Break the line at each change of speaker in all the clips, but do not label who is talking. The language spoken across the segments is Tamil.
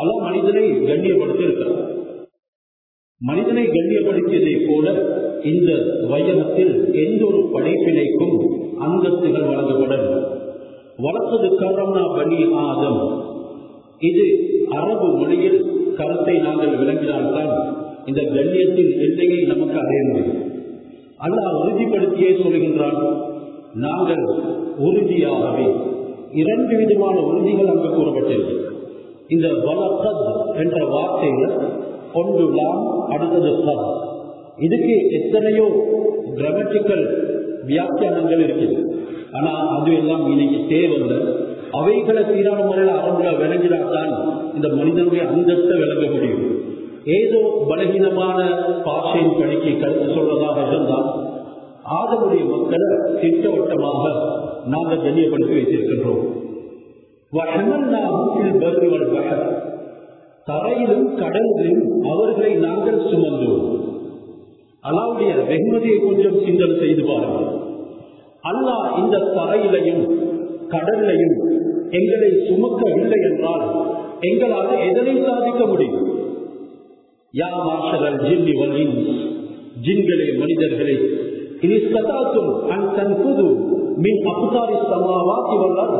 அல்ல மனிதனை கண்ணியப்படுத்தி இருக்கிறார் மனிதனை கண்ணியப்படுத்தியதை போல இந்த வையகத்தில் எந்த ஒரு படைப்பினைக்கும் அந்தஸ்துகள் வழங்கப்படும். வளர்த்தது கரோனா பணி ஆதம். இது அரபு மொழியில் கருத்தை நாங்கள் விளங்கினால்தான் இந்த கண்ணியத்தின் எல்லையை நமக்கு அடைய முடியும். அல்லாஹ் உறுதிப்படுத்தியே சொல்கின்றான் நாங்கள் உறுதியாகவே இரண்டு விதமான உறுதிகள் அங்கு கூறப்பட்டிருக்கு இந்த வலக்கத் என்ற வார்த்தையில ஒன்று லாம் அடுத்தது கத் இதுக்கு எத்தனையோ கிராமட்டிக்கல் வியாக்கியானங்கள் இருக்குது. ஆனா அது எல்லாம் இன்னைக்கு தேவையில்லை. அவைகளை சீரான முறையில் அரபுல விளங்கினால்தான் இந்த மனிதனுடைய அந்தஸ்தை விளங்க முடியும். ஏதோ பலகீனமான பாஷையின் பணிக்கு கருத்து சொல்றதாக இருந்தால் ஆதமுடைய மக்களை திட்டவட்டமாக நாங்கள் கண்ணியப்படுத்தி வைத்திருக்கின்றோம். தரையிலும் கடலிலும் அவர்களை நாங்கள் சுமந்தோம். அல்லாவுடைய வெகுமதியை கொஞ்சம் சிந்தனை செய்து பாருங்கள். அல்லாஹ் இந்த தரையிலையும் கடல்லையும் எங்களை சுமக்கவில்லை என்றால் எங்களால் எதனை சாதிக்க முடியும்? யா மாஷரல் ஜின்னி வல்லின் ஜின்களே மனிதர்களே இனி சதாத்தும் அன் தன் புது மின் அப்தாரி சமாவாக்கி வந்தால்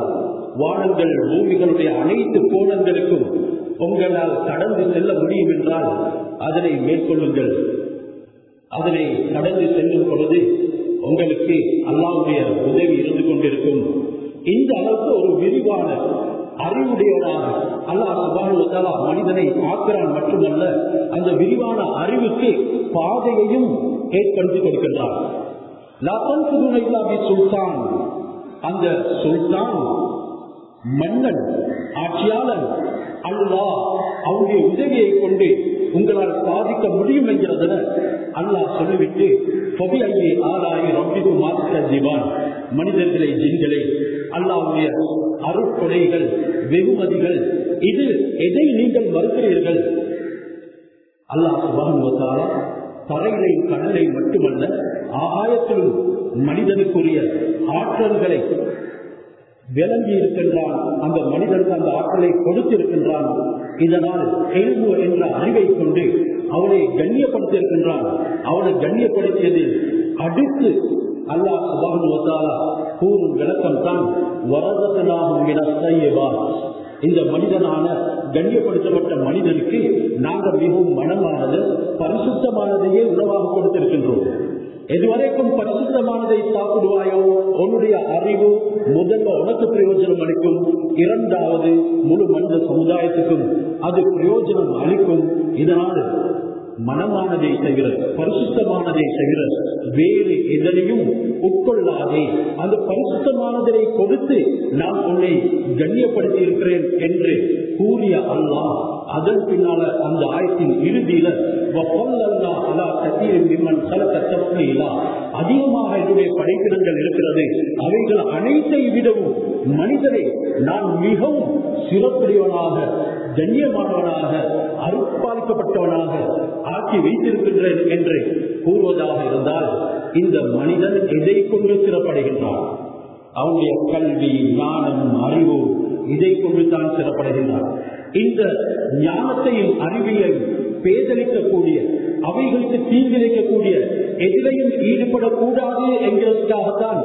வானங்கள் பூமிகளுடைய அனைத்து கோணங்களுக்கும் உங்களால் கடந்து செல்ல முடியும் என்றால் அதனை மேற்கொள்ளுங்கள். அதனை கடந்து செல்லும் பொழுது உங்களுக்கு அல்லாவுடைய உதவி இருந்து கொண்டிருக்கும். இந்த அளவுக்கு ஒரு விரிவான அறிவுடையவனாக அல்லாஹ் சுபானுவத்தாலா மனிதனை ஆக்கிறான் மட்டுமல்ல அந்த விரிவான அறிவுக்கு பாதையையும் ஏற்படுத்தி கொடுக்கின்றான். சுல்தான். அந்த சுல்தான் மன்னன் ஆட்சியாளன் அல்லா அவருடைய உதவியை கொண்டு உங்களால் சாதிக்க முடியும் என்கிறதன அல்லாஹ் சொல்லிவிட்டு பொபிஐயே ஆளாயி ரப்பிக்கு மாற்ற ஜிவான் மனிதர்களை ஜின்களை அல்லாவுடைய அருட்கொடைகள் வெகுமதிகள் இது எதை நீங்கள் மறுக்கிறீர்கள்? அல்லாஹ் சுபானுவத்தாலா தரையிலை கடலை மட்டுமல்ல ஆகாயத்திலும் மனிதனுக்குரிய ஆற்றல்களை விளங்கி இருக்கின்றான் அந்த மனிதனுக்கு அந்த ஆற்றலை கொடுத்திருக்கின்றான். இதனால் கேள்வு என்ற அறிவை கொண்டு அவனை கண்ணியப்படுத்தியிருக்கின்றான். அவனை கண்ணியப்படுத்தியது அடுத்து அல்லாஹ் சுபானுவத்தாலா கூறும் விளக்கம் தான் வரதனாகும் இந்த மனிதனான கண்ணியப்படுத்தப்பட்ட மனிதனுக்கு நாங்கள் மிகவும் மனமானது பரிசுத்தமானதையே உணவாக கொடுத்திருக்கின்றோம். எதுவரைக்கும் பரிசுத்தமானதை சாப்பிடுவாயோ? உன்னுடைய அறிவு முதல்ல உனக்கு பிரயோஜனம் அளிக்கும். இரண்டாவது முழு மனித சமுதாயத்துக்கும் அது பிரயோஜனம் அளிக்கும். இதனால் மனமானதை தவிர பரிசுத்தமானதை தவிர வேறு எதனையும் உட்கொள்ளாதே. அந்த பரிசுத்தமானதை கொடுத்து நான் உன்னை கண்ணியப்படுத்தி இருக்கிறேன் என்று கூறிய அல்லாஹ் அதன் பின்னால அந்த ஆயத்தின் இறுதியில அதிகமாக என்னுடைய படைப்பிடங்கள் இருக்கிறது. அவைகள் அனைத்தை விடவும் மனிதனை நான் மிகவும் சிறப்புடையவனாக கண்ணியமானவனாக அருட்பாலிக்கப்பட்டவனாக ஆக்கி வைத்திருக்கின்றேன் என்று கூறுவதாக இருந்தால் இந்த மனிதன் எதை கொண்டு சிறப்படைகின்றான்? அவனுடைய கல்வி ஞானம் அறிவு இதை கொண்டுதான் சிறப்படைகின்றான். இந்த ஞானத்தையும் அறிவியையும் பேதளிக்கக்கூடிய அவைகளுக்கு தீங்கிழைக்கக்கூடிய எதிரையும் ஈடுபடக்கூடாது என்கிறதுக்காகத்தான்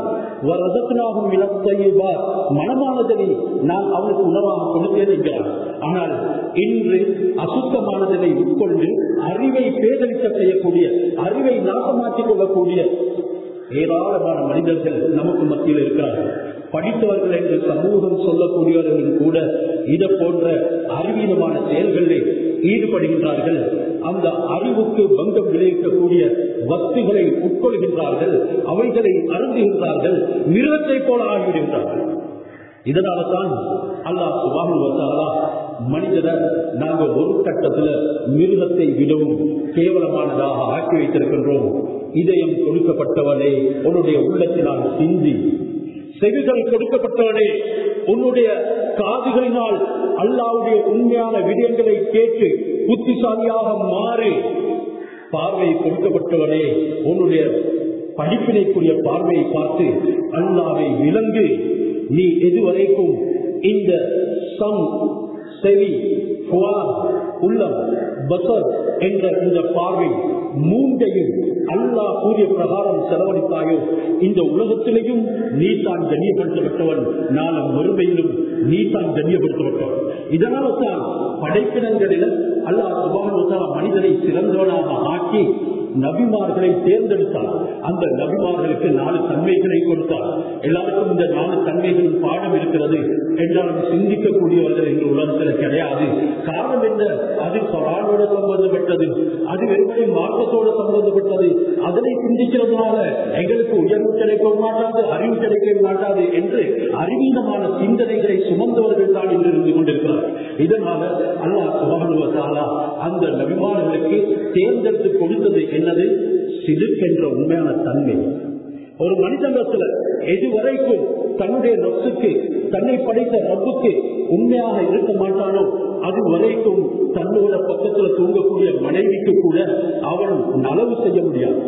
மனமானதனை நான் அவனுக்கு உணவாக கொடுத்தேன் என்கிறார். ஆனால் இன்று அசுத்தமானதனை உட்கொண்டு அறிவை பேதளிக்க செய்யக்கூடிய அறிவை நாசமாக்கிக் கொள்ளக்கூடிய ஏராளமான மனிதர்கள் நமக்கு மத்தியில் இருக்கிறார்கள். படித்தவர்கள் என்று சமூகம் சொல்லக்கூடியவர்களும் கூட இதை போன்ற அறிவீனமான செயல்களில் ஈடுபடுகின்றார்கள். அந்த அறிவுக்கு பங்கம் விளைவிக்கக்கூடிய வஸ்துகளை உட்கொள்கின்றார்கள். அவைகளை அருந்துகின்றார்கள். மிருகத்தை போல ஆகிவிடுகின்றார்கள். இதனால தான் அல்லாஹ் சுபாமல் வந்தாலா மனிதனை நாங்கள் ஒரு கட்டத்துல மிருகத்தை விடவும் கேவலமானதாக ஆக்கி வைத்திருக்கின்றோம். இதயம் கொடுக்கப்பட்டவனே உன்னுடைய உள்ளத்தினால் சிந்தி. செவிகள் கொடுக்கப்பட்டவனே உன்னுடைய காதுகளினால் அல்லாவுடைய உண்மையான விடயங்களை கேட்டு புத்திசாலியாக மாறி. பார்வை கொடுக்கப்பட்டவனே உன்னுடைய படிப்பினைக்குரிய பார்வையை பார்த்து அல்லாவை விளங்கு. நீ எதுவரைக்கும் இந்த சம் செவி உள்ளம் பசர் என்ற இந்த பார்வை மூன்றையும் அல்லாஹ் கூறிய பிரகாரம் செலவழித்தாயோ இந்த உலகத்திலையும் நீ தான் கண்ணியப்படுத்தப்பட்டவன் நாளும் மறுமையிலும் நீ தான் கண்ணியப்படுத்தப்பட்டவன் இதனால தான் படைப்பினங்களில் அல்லாஹ் சுபான் மனிதனை சிறந்தவனாக ஆக்கி நபிமார்களை தேர்ந்தெடுத்தார். அந்த நபிமார்களுக்கு நாலு தன்மைகளை கொடுத்தார். எல்லாருக்கும் இந்த நாலு தன்மைகளும் பாடம் இருக்கிறது. என்றாலும் சிந்திக்கக்கூடியவர்கள் எங்கள் உலகத்தில் கிடையாது. காரணம் என்ன? அது கொரானோட சம்பந்தப்பட்டது. அது வெறுமனை மார்க்கத்தோடு சம்பந்தப்பட்டது. அதனை சிந்திக்கிறதுனால எங்களுக்கு உயர்வு கிடைக்க மாட்டாது அறிவு கிடைக்க மாட்டாது என்று அறிவீனமான சிந்தனைகளை சுமந்தவர்கள் தான் என்று இருந்து கொண்டிருக்கிறார். இதனால அல்லாஹ் சுபானுவதாலா அந்த நபிமார்களுக்கு தேர்ந்தெடுத்து கொடுத்தது என்னது? சிதுக்கென்ற உண்மையான தன்மை. ஒரு மனிதனத்துல எதுவரைக்கும் தன்னுடைய நொத்துக்கு தன்னை படைத்த ரப்புக்கு உண்மையாக இருக்க மாட்டானோ அது வரைக்கும் தன்னோட பக்கத்துல தூங்கக்கூடிய மனைவிக்கு கூட அவன் நலவு செய்ய முடியாது.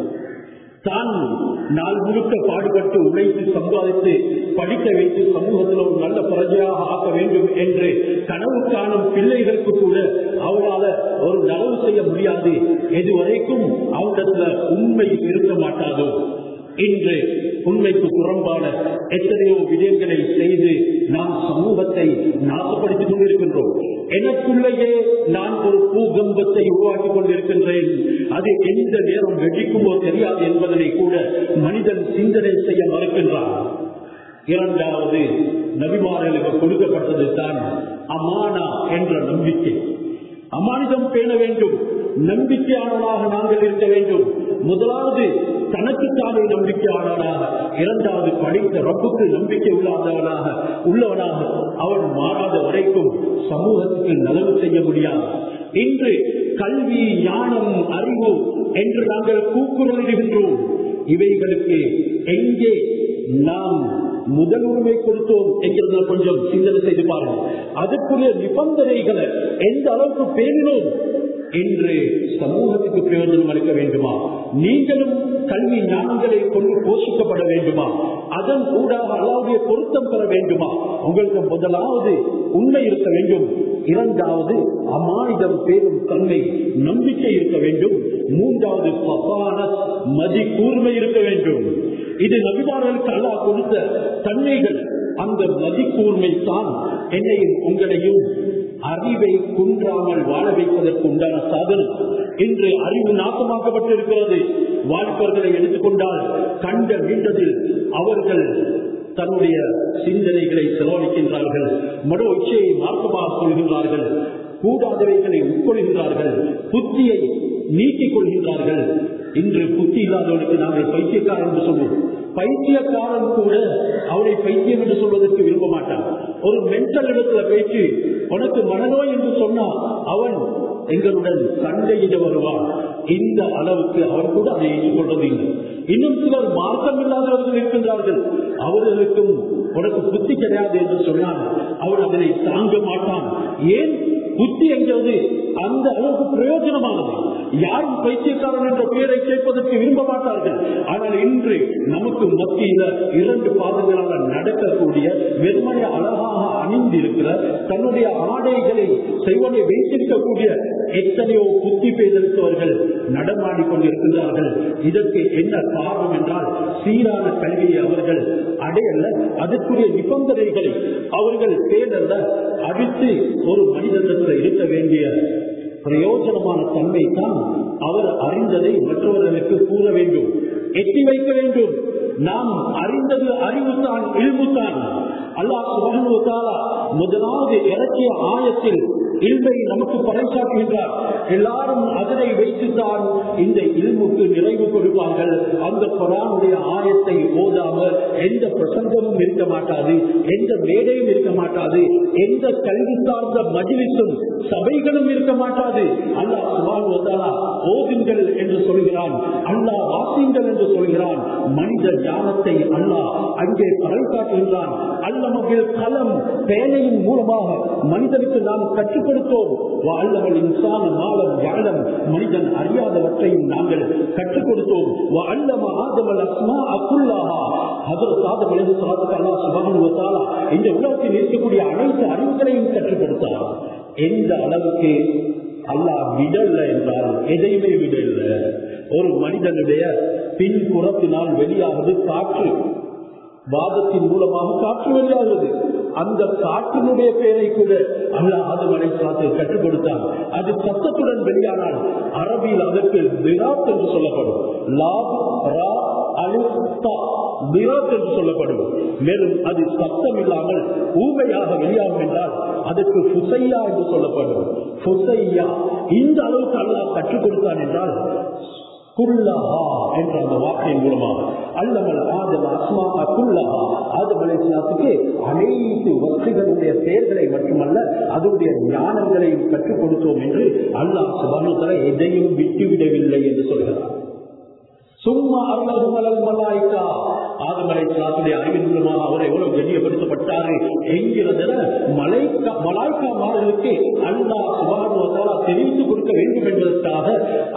தான் நாள் முழுக்க பாடுபட்டு உழைத்து சம்பாதித்து படிக்க வைத்து சமூகத்தில் ஒரு நல்ல பிரஜையாக ஆக்க வேண்டும் என்று கனவு காணும் பிள்ளைகளுக்கு கூட அவளால ஒரு நலவு செய்ய முடியாது. எதுவரைக்கும் அவரிடத்துல உண்மை இருக்க மாட்டாதோ. இன்று உண்மைக்கு புறம்பான எத்தனையோ விடயங்களை செய்து நாம் சமூகத்தை நாசப்படுத்திக் கொண்டிருக்கின்றோம். எனக்குள்ளேயே நான் ஒரு பூகம்பத்தை உருவாக்கிக் கொண்டிருக்கின்றேன். அது எந்த நேரம் வெடிக்குமோ தெரியாது என்பதனை கூட மனிதன் சிந்தனை செய்ய மறுக்கின்றான். இரண்டாவது நபிமார்களுக்கு கொடுக்கப்பட்டது தான் அமானா என்ற நம்பிக்கை. அமானிதம் பேண வேண்டும். நம்பிக்கையாளராக நாங்கள் இருக்க வேண்டும். முதலாவது தனக்குத்தானே நம்பிக்கையாளராக இரண்டாவது படித்த ரப்புக்கு நம்பிக்கை உள்ளாதவனாக உள்ளவனாக அவன் மாறாத வரைக்கும் சமூகத்துக்கு நலவு செய்ய முடியாது. இன்று கல்வி ஞானம் அறிவு என்று நாங்கள் கூக்குரலிடுகின்றோம். இவைகளுக்கு எங்கே நாம் முதல் உரிமை கொடுத்தோம் என்கிறத கொஞ்சம் சிந்தனை செய்து பாருங்கள். அதுக்குரிய நிபந்தனைகளை எந்த அளவுக்கு பேணினோம் என்று சமூகத்துக்கு பிரயோஜனம் அளிக்க வேண்டுமா? நீங்களும் கல்வி ஞானங்களை கொண்டு போஷிக்கப்பட வேண்டுமா? அதன் கூட அல்லாவுடைய பொருத்தம் பெற வேண்டுமா? உங்களுக்கு முதலாவது உண்மை இருக்க வேண்டும். இரண்டாவது அமானிதம் பேரும் தன்மை நம்பிக்கை இருக்க வேண்டும். மூன்றாவது பபானத் மதி கூர்மை இருக்க வேண்டும். இது நபிமார்களுக்கு அல்லா கொடுத்த தன்மைகள். அந்த மதிக்கூர்மை தான் என்னையும் உங்களையும் அறிவை குன்றாமல் வாழ வைப்பதற்கு உண்டான சாதனம். இன்று அறிவு நாசமாக்கப்பட்டிருக்கிறது. வாழ்ப்பவர்களை எடுத்துக்கொண்டால் கண்ட மீண்டதில் அவர்கள் தன்னுடைய சிந்தனைகளை செலவழிக்கின்றார்கள். மறு இச்சையை மார்க்கமாக கொள்கின்றார்கள். கூடாதவைகளை உட்கொள்கின்றார்கள். புத்தியை நீக்கிக் கொள்கின்றார்கள். இன்று புத்தி இல்லாதவனுக்கு நாங்கள் பைத்தியக்காரன் என்று சொல்வோம். பைத்தியக்காரன் கூட அவனை பைத்தியம் என்று சொல்வதற்கு விரும்ப மாட்டான் ஒரு மென்டல் இடத்துல பேச்சு உனக்கு மனநோய் என்று சொன்னா அவன் எங்களுடன் சண்டையிட வருவான். இந்த அளவுக்கு அவன் கூட அதை ஏற்றுக்கொள்வது இல்லை இன்னும் சிலர் மார்க்கம் இல்லாதவர்கள் இருக்கின்றார்கள். அவர்களுக்கும் உனக்கு புத்தி கிடையாது என்று சொன்னால் அவன் அதனை தாங்க மாட்டான். ஏன் புத்தி என்கிறது அந்த அளவுக்கு பிரயோஜனமானது. யாரும் பைத்தியக்காரன் என்ற பெயரை கேட்பதற்கு விரும்ப மாட்டார்கள் ஆனால் இன்று நமக்கு மத்தியில இரண்டு பாதங்களால் நடக்கக்கூடிய வெறுமனை அழகாக அணிந்திருக்கிற தன்னுடைய ஆடைகளை செய்வதை வைத்திருக்கக்கூடிய எத்தனையோ புத்தி பேதெடுத்தவர்கள் நடமாடி கொண்டிருக்கின்றார்கள். இதற்கு என்ன காரணம் என்றால் சீரான கல்வியை அவர்கள் அடையல்ல அதற்குரிய நிபந்தனைகளை அவர்கள் பேரல்ல அடித்து ஒரு மனிதனிடத்தில் இருக்க வேண்டிய பிரயோஜனமான தன்மை தான் அவர் அறிந்ததை மற்றவர்களுக்கு கூற வேண்டும் எட்டி வைக்க வேண்டும். நாம் அறிந்தது அறிவுத்தான் இழிவுத்தான். அல்லாஹ் முதலாவது இறக்கிய ஆயத்தில் இல்மை நமக்கு பறைசாக்குகின்றார் எல்லாரும் அதனை வைத்துத்தான் இந்த இல்முக்கு நிறைவு கொடுப்பார்கள். அந்த குரானுடைய ஆயத்தை ஓதாம எந்த பிரசங்கமும் இருக்க மாட்டாது எந்த மேடையும் இருக்க மாட்டாது எந்த கல்வி சார்ந்த மஜிலிசும் சபைகளும் இருக்க மாட்டாது. அல்லா சுபானுவத்தாலா ஓதுங்கள் என்று சொல்கிறான் அல்லா வாசிங்கள் என்று சொல்கிறான். மனித ஞானத்தை அல்லா அங்கே பறைசாக்குகின்றான் அல்ல மகிழ் கலம் பேனையின் மூலமாக மனிதனுக்கு நாம் கற்றுக் கற்றுக் கொடுத்தோம் அல்லவல் இன்சான மாலம் யாழம் மனிதன் அறியாதவற்றையும் நாங்கள் கற்றுக் கொடுத்தோம் அல்லம ஆதமல் அஸ்மா அக்குல்லாஹா ஹதரத் ஆதம் அலைஹி இந்த உலகத்தில் இருக்கக்கூடிய அனைத்து அறிவுகளையும் கற்றுக் கொடுத்தார் எந்த அளவுக்கு அல்லாஹ் விடல்ல என்றால் எதையுமே விடல்ல ஒரு மனிதனுடைய பின்புறத்தினால் வெளியாவது காற்று. வாதத்தின் மூலமாக காற்று வெளியாகிறது. அந்த காற்றினுடைய பெயரை கூட அல்லாஹ் ஆதம் அலைஹிஸ்ஸலாத்தை கற்றுக் கொடுத்தார் அது சத்தத்துடன் வெளியானால் அரபியில் அதற்கு திராத் என்று சொல்லப்படும். லாப் ரா அலிஃப் திராத் என்று சொல்லப்படும். மேலும் அது சத்தம் இல்லாமல் ஊமையாக வெளியாகும் என்றால் அதற்கு புசையா என்று சொல்லப்படும். புசையா இந்த அளவுக்கு அல்லா கற்றுக் கொடுத்தான் என்றால் குல்லஹா என்ற அந்த வார்த்தையின் மூலமாக. அல்லமல் ஆதம் அஸ்மா குல்லஹா. ஆதம் அலைஹிஸ்ஸலாத்துக்கு அனைத்து வஸ்துகளுடைய பெயர்களை மட்டுமல்ல அதனுடைய ஞானங்களையும் கற்றுக் கொடுத்தோம் என்று அல்லாஹ் சுபானுத்தர எதையும் விட்டுவிடவில்லை என்று சொல்கிறார் சும்மா அருளல் மலாய்க்கா ஆதமலை சாத்துடைய அறிவின் மூலமாக அவர் எவ்வளவு கண்ணியப்படுத்தப்பட்டாரு என்கிறத மலைக்கா மலாய்க்கா மாடலுக்கு அல்லா சுபானுவத்தாலா தெரிவித்து கொடுக்க வேண்டும் என்பதற்காக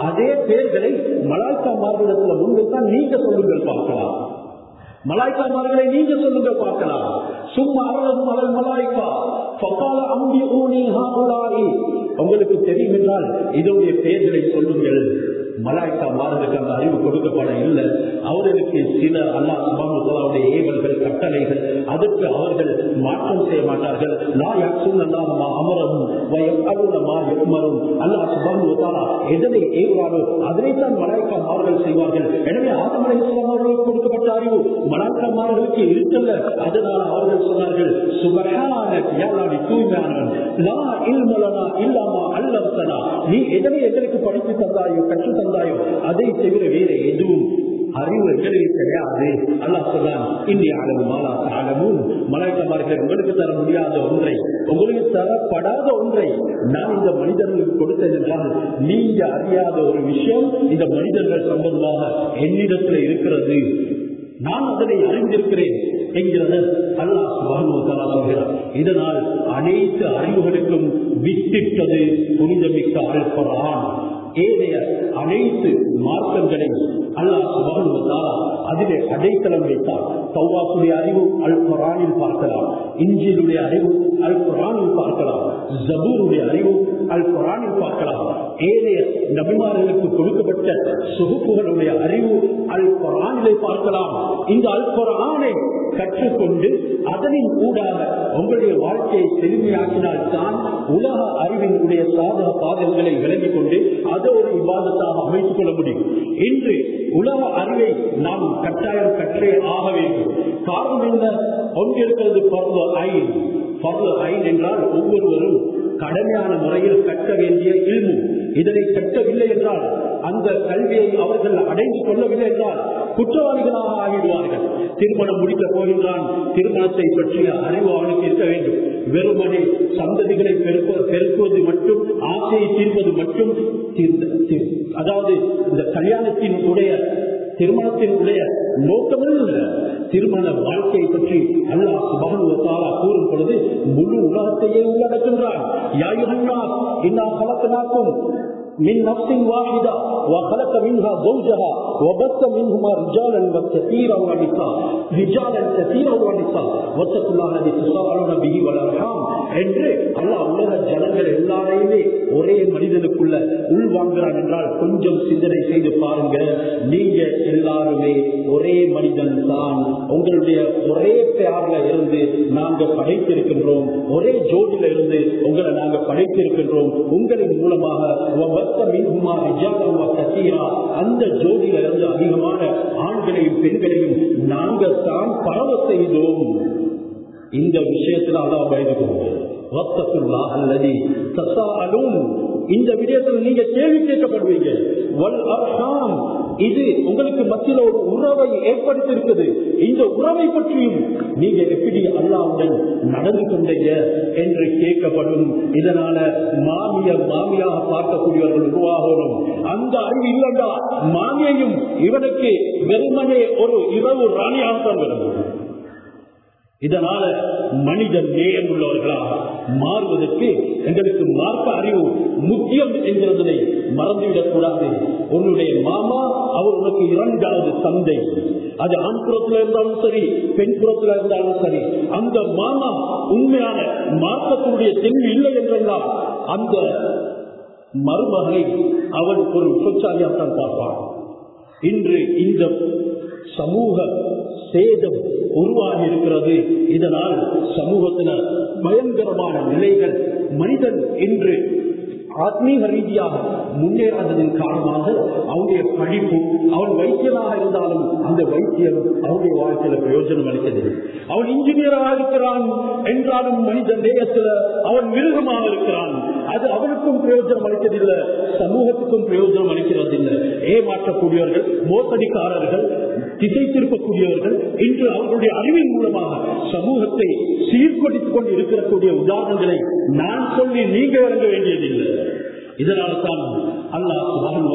அதே பேர்களை மலாய்க்கா மாடலத்துல முன்வைத்தான் நீங்க சொல்லுங்கள் பார்க்கலாம். மலாய்க்காமார்களை நீங்க சொல்லுங்க பார்க்கலாம். சும்மா அருளது மலர் மலாய்க்கா பக்கால அம்பி ஊனி உங்களுக்கு தெரியும் என்றால் இதனுடைய பெயர்களை சொல்லுங்கள். மலாய்க்கா மாறுவதற்கு அந்த அறிவு கொடுக்கப்பட இல்லை. அவர்களுக்கு சில அல்லா சுபானுடைய ஏவல்கள் கட்டளைகள் அதற்கு அவர்கள் மாற்றம் செய்ய மாட்டார்கள். நான் யாக்கும் அமரவும் வயம் அருளமா எம்மரும் அல்லா சுபானுவத்தாரா எதனை ஏவுவாரோ அதனைத்தான் மலாய்க்கா மாறுகள் செய்வார்கள். எனவே ஆதமலை அவர்களுக்கு கொடுக்கப்பட்ட அறிவு மலாய்க்காமார்களுக்கு இருக்கல்ல அதனால் அவர்கள் சொன்னார்கள் சுபகான யாழாடி தூய்மையானவன் லா இல்மலனா இல்லாமா அல்லவசனா நீ எதனை எதற்கு படித்து தந்தாயோ கற்று அதை தவிர வேற எதுவும் அறிவு எங்களுக்கு கிடையாது அல்லாஹ் சொல்றான் இந்திய அளவு மாலா அளவும் மலாய்க்கமார்கள் உங்களுக்கு தர முடியாத ஒன்றை உங்களுக்கு தரப்படாத ஒன்றை நான் இந்த மனிதர்களுக்கு கொடுத்தேன் நீங்க அறியாத ஒரு விஷயம் இந்த மனிதர்கள் சம்பந்தமாக என்னிடத்துல இருக்கிறது. நான் அதனை அறிந்திருக்கிறேன் என்கிறது அல்லாஹ் சுபானுவத்தாலா சொல்கிறார் இதனால் அனைத்து அறிவுகளுக்கும் வித்திட்டது புனிதமிக்க அல்பரான் ஏனைய அனைத்து மார்க்கங்களையும் அல்லாஹ் சுபானுவத்தாலா அதிலே அடைத்தளம் வைத்தார். சௌவாசுடைய அறிவு அல் குரானில் பார்க்கலாம். இஞ்சிலுடைய அறிவு அல் குரானில் பார்க்கலாம். ஜபூருடைய அறிவு அல் குரானில் பார்க்கலாம். ஏனைய நபிமார்களுக்கு கொடுக்கப்பட்ட சொகுப்புகளுடைய அறிவு அல் குரானிலே பார்க்கலாம். இந்த அல் குரானை கற்றுக்கொண்டு அதனின் கூட உங்களுடைய வாழ்க்கையை செழுமையாக்கினால் தான் உலக அறிவினுடைய சாதக பாதங்களை விளங்கிக் கொண்டு அதை ஒரு விவாதத்தாக அமைத்துக் கொள்ள முடியும். இன்று உலக அறிவை நாம் கட்டாயம் கற்றே ஆக வேண்டும். காரணம் என்ன? ஒன்றிருக்கிறது பருவ ஐன். பருவ ஐன் என்றால் ஒவ்வொருவரும் கடமையான முறையில் கற்க வேண்டிய இல்மு இதனை கற்கவில்லை என்றால் அந்த கல்வியை அவர்கள் அடைந்து கொள்ளவில்லை என்றால் குற்றவாளிகளாக ஆகிடுவார்கள் திருமணம் முடிக்கப் போகின்றான். திருமணத்தை பற்றிய அறிவு அவனுக்கு இருக்க வேண்டும். வெறுமனே சந்ததிகளை பெருக்குவது மட்டும் ஆசையை தீர்ப்பது மட்டும் அதாவது இந்த கல்யாணத்தின் உடைய திருமணத்தின் உடைய நோக்கமும் இல்லை. திருமண வாழ்க்கையை பற்றி அல்லாஹ் சுபானுவத்தாலா கூறும் பொழுது முழு உலகத்தையே உள்ளடக்கின்றார் யாயுகன்னா இன்னா கலக்கனாக்கும் من نفس واحدة وخلق منها زوجها وبث منهما رجالا كثيرا ونساء رجالا كثيرا ونساء واتقوا الله الذي تساءلون به والارحام என்று அல்லாஹ் உலக ஜனங்கள் எல்லாரையுமே ஒரே மனிதனுக்குள்ள உள்வாங்குறான் என்றால் கொஞ்சம் சிந்தனை செய்து பாருங்க நீங்க எல்லாருமே ஒரே மனிதன் தான் உங்களுடைய ஒரே பேர்ல இருந்து நாங்க படைத்திருக்கின்றோம் ஒரே ஜோடியில இருந்து உங்களை நாங்க படைத்திருக்கின்றோம் உங்களின் மூலமாக அந்த ஜோதியில இருந்து அதிகமான ஆண்களையும் பெண்களையும் நாங்கள் தான் பரவ செய்தோம். இந்த விஷயத்தில் அல்லா இந்த விடயத்தில் நீங்க கேள்வி கேட்கப்படுவீங்க. இது உங்களுக்கு மத்தியில் ஒரு உறவை ஏற்படுத்தி இருக்குது இந்த உறவை பற்றியும் நீங்க எப்படி அல்லாவுடன் நடந்து கொண்டீங்க என்று கேட்கப்படும். இதனால மாமிய மாமியாக பார்க்கக்கூடியவர்கள் உருவாகணும். அந்த அறிவு இல்லைண்டா மாமியையும் இவனுக்கு வெறுமனே ஒரு இரவு ராணி ஆட்டம் வரும் இதனால மனிதன் நேயம் உள்ளவர்களாக மாறுவதற்கு எங்களுக்கு மார்க்க அறிவு முக்கியம் என்கிறதை மறந்துவிடக் கூடாது உன்னுடைய மாமா அவர் உனக்கு இரண்டாவது தந்தை. அது ஆண் புறத்துல இருந்தாலும் சரி பெண் புறத்துல இருந்தாலும் சரி அந்த மாமா உண்மையான மார்க்கத்தினுடைய தெளிவு இல்லை என்றெல்லாம் அந்த மருமகளை அவன் ஒரு விபச்சாரியாத்தான் பார்ப்பான். இன்று இந்த சமூக சேதம் உருவாகி இருக்கிறது இதனால் சமூகத்தில பயங்கரமான நிலைகள் மனிதன் இன்று ஆத்மீக ரீதியாக முன்னேறாததின் காரணமாக அவருடைய படிப்பு அவன் வைத்தியனாக இருந்தாலும் அந்த வைத்தியம் அவருடைய வாழ்க்கையில பிரயோஜனம் அளிக்கவில்லை. அவன் இன்ஜினியராக இருக்கிறான் என்றாலும் மனித நேயத்தில் அவன் மிருகமாக இருக்கிறான். அது அவனுக்கும் பிரயோஜனம் அளிக்கதில்லை சமூகத்துக்கும் பிரயோஜனம் அளிக்கிறது இல்லை ஏமாற்றக்கூடியவர்கள் மோசடிக்காரர்கள் திசை திருப்பக்கூடியவர்கள் இன்று அவர்களுடைய அறிவின் மூலமாக சமூகத்தை சீர்படுத்திக் கொண்டு இருக்கக்கூடிய உதாரணங்களை நான் சொல்லி நீங்க இறங்க வேண்டியதில்லை. இதனால தான் அல்லாஹ் சுபான்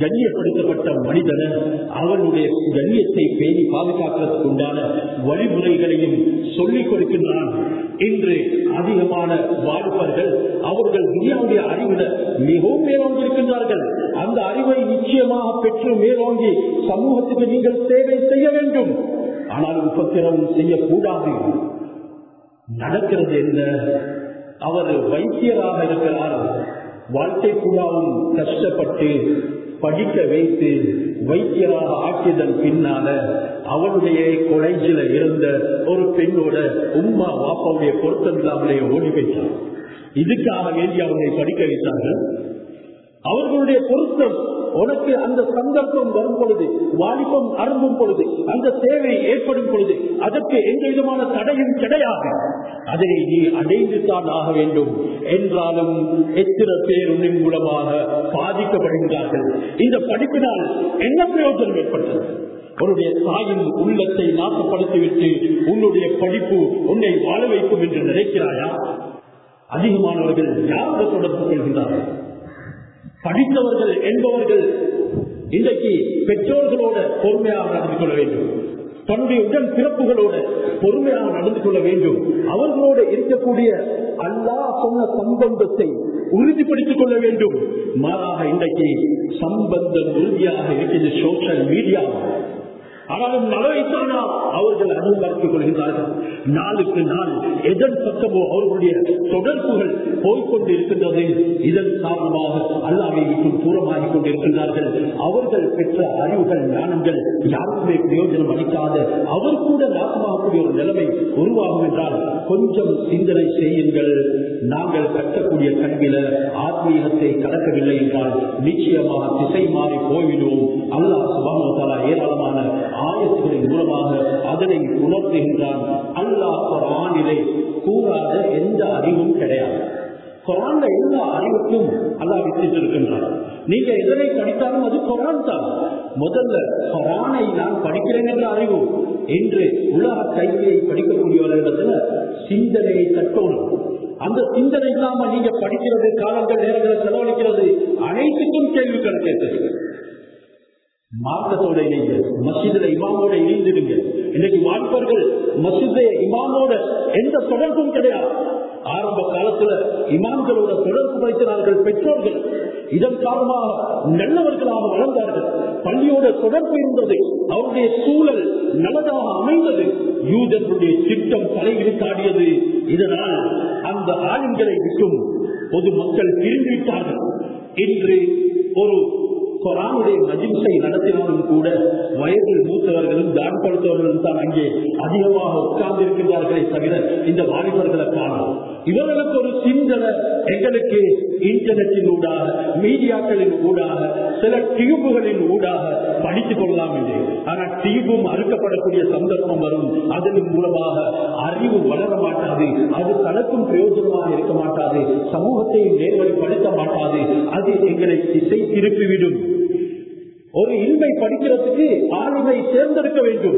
கண்ணியப்படுத்தப்பட்ட மனிதன அவனுடைய கண்ணியத்தை பேணி பாதுகாக்கிறதுக்கு உண்டான வழிமுறைகளையும் சொல்லிக் கொடுக்கின்றான். இன்று அதிகமான வாழ்வர்கள் அவர்கள் துனியாவுடைய அறிவிட மிகவும் மேலோங்கியிருக்கின்றார்கள். அந்த அறிவை நிச்சயமாக பெற்று மேலோங்கி சமூகத்துக்கு நீங்கள் சேவை செய்ய வேண்டும். ஆனால் உபத்திரம் செய்யக்கூடாது. நடக்கிறது என்ன? அவர் வைத்தியராக இருக்கிறார். வாழ்க்கை பூராவும் கஷ்டப்பட்டு படிக்க வைத்து வைத்தியராக ஆக்கியதன் பின்னால அவனுடைய கொலைஜில இருந்த ஒரு பெண்ணோட உம்மா வாப்பாவுடைய பொருத்தம் இல்லாமலே ஓடி வைத்தார் இதுக்காக வேண்டி அவனை படிக்க வைத்தார்கள். அவர்களுடைய பொருத்தம் உனக்கு அந்த சந்தர்ப்பம் வரும் பொழுது வாலிபம் அரும்பும் பொழுது அந்த சேவை ஏற்படும் பொழுது அதற்கு எந்த விதமான தடையும் கிடையாது. அதை நீ அடைந்து தான் ஆக வேண்டும். என்றாலும் எத்தனை பேர் உன்னின் மூலமாக பாதிக்கப்படுகின்றார்கள் இந்த படிப்பினால் என்ன பிரயோஜனம் ஏற்பட்டது? உன்னுடைய தாயின் உள்ளத்தை நாசப்படுத்திவிட்டு உன்னுடைய படிப்பு உன்னை வாழ வைக்கும் என்று நினைக்கிறாயா? அதிகமானவர்கள் யாரோட தொடர்பு கொள்கின்றார்கள்? படித்தவர்கள் என்பவர்கள் இன்றைக்கு பெற்றோர்களோட பொறுமையாக நடந்து கொள்ள வேண்டும். தன்னுடைய உடல் பிறப்புகளோட பொறுமையாக நடந்து கொள்ள வேண்டும். அவர்களோடு இருக்கக்கூடிய அல்லா சொன்ன சம்பந்தத்தை உறுதிப்படுத்திக் கொள்ள வேண்டும். மாறாக இன்றைக்கு சம்பந்தம் உறுதியாக இருக்கிறது சோசியல் மீடியா ஆனாலும் நலவைத்தானா? அவர்கள் அனுமதித்துக் கொள்கிறார்கள். நாளுக்கு நாள் எதன் பக்கமோ அவர்களுடைய தொடர்புகள் போய்கொண்டு இருக்கின்றது இதன் காரணமாக அல்லாவை விட்டு தூரமாகிக் கொண்டிருக்கின்றார்கள். அவர்கள் பெற்ற அறிவுகள் ஞானங்கள் யாருக்குமே பிரயோஜனம் அளிக்காத அவர் கூட நாசமாகக்கூடிய ஒரு நிலைமை உருவாகும் என்றால் கொஞ்சம் சிந்தனை செய்யுங்கள். நாங்கள் கற்கக்கூடிய கல்வியில ஆத்மீகத்தை கலக்கவில்லை என்றால் நிச்சயமாக திசை மாறி போய்விடுவோம் அல்லாஹ் சுபாமத்தாலா ஏராளமான ஆயத்துகளின் மூலமாக அதனை உணர்த்துகின்றான். அல்லாஹ் குரானிலே கூறாத எந்த அறிவும் கிடையாது. குரான்ல எல்லா அறிவுக்கும் அல்லா வித்திருக்கின்றான் நீங்க எதனை படித்தாலும் அது குரான் தான். முதல்ல குரானை நான் படிக்கிறேன் என்ற அறிவு. என்று உலக கல்வியை படிக்கக்கூடியவர்களிடத்துல சிந்தனையை தட்டோணும். அந்த சிந்தனை இல்லாம நீங்க படிக்கிறது காலங்கள் நேரங்களை செலவழிக்கிறது அனைத்துக்கும் கேள்விகள் கேட்குது மார்க்கத்தோட இணைங்க மசித இமாமோட இணைந்திடுங்க இன்னைக்கு வாய்ப்பர்கள் மசித இமாமோட எந்த தொடர்பும் கிடையாது. ஆரம்ப காலத்துல இமாம்களோட தொடர்பு வைத்தினார்கள் பெற்றோர்கள். இதன் காரணமாக நல்லவர்களாக வளர்ந்தார்கள். பள்ளியோட தொடர்பு இருந்தது அவருடைய சூழல் நல்லதாக அமைந்தது. யூதர்களுடைய திட்டம் தலைவிரித்தாடியது இதனால் அந்த ஆளுங்களை விட்டும் பொதுமக்கள் திரும்பிவிட்டார்கள். இன்று ஒரு குரானுடைய மஜிம்சை நடத்தினாலும் கூட வயதில் மூத்தவர்களும் தான் படுத்தவர்களும் தான் அங்கே அதிகமாக உட்கார்ந்து இருக்கின்றார்களே தவிர இந்த வாலிபர்களை காணும். இவர்களுக்கு ஒரு சிந்தனை எங்களுக்கு இன்டர்நெட்டின் ஊடாக மீடியாக்களின் ஊடாக சில டியூபுகளின் ஊடாக படித்துக் கொள்ளலாம் என்று ஆனால் அறிவும் அறுக்கப்படக்கூடிய சந்தர்ப்பம் வரும். அதன் மூலமாக அறிவு வளர மாட்டாது. அது தனக்கும் பிரயோஜனமாக இருக்க மாட்டாது. சமூகத்தையும் நேர்வழிப்படுத்த மாட்டாது. அது எங்களை திசை திருப்பிவிடும். ஒரு இன்மை படிக்கிறதுக்கு ஆளுமை தேர்ந்தெடுக்க வேண்டும்.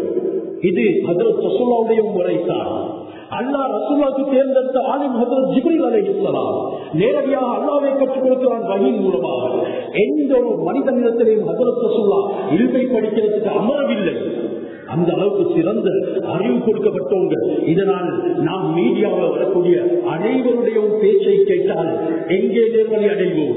இது ஹதரத் ரசூலாவுடைய முறைதான் அல்லா ரசூலாவுக்கு தேர்ந்தெடுத்த ஆலிம் ஹதரத் ஜிப்ரில் அலைஹிஸ்ஸலாம் நேரடியாக அல்லாவை கற்றுக் கொடுக்கிறான் வகையின் மூலமாக. எந்த ஒரு மனிதனிடத்திலையும் ஹசரத் ரசூலா இல்மை படிக்கிறதுக்கு அமரவில்லை. அந்த அளவுக்கு சிறந்த அறிவு கொடுக்கப்பட்டவங்க. இதனால் நாம் மீடியாவில் வரக்கூடிய அனைவருடைய பேச்சை கேட்டால் எங்கே நேர்மறை அடைவோம்?